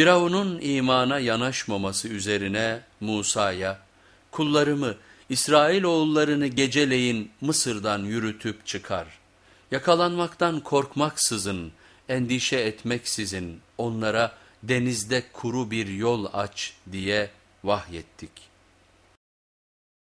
Firavun'un imana yanaşmaması üzerine Musa'ya, kullarımı İsrail oğullarını geceleyin Mısır'dan yürütüp çıkar. Yakalanmaktan korkmaksızın, endişe etmeksizin onlara denizde kuru bir yol aç diye vahyettik.''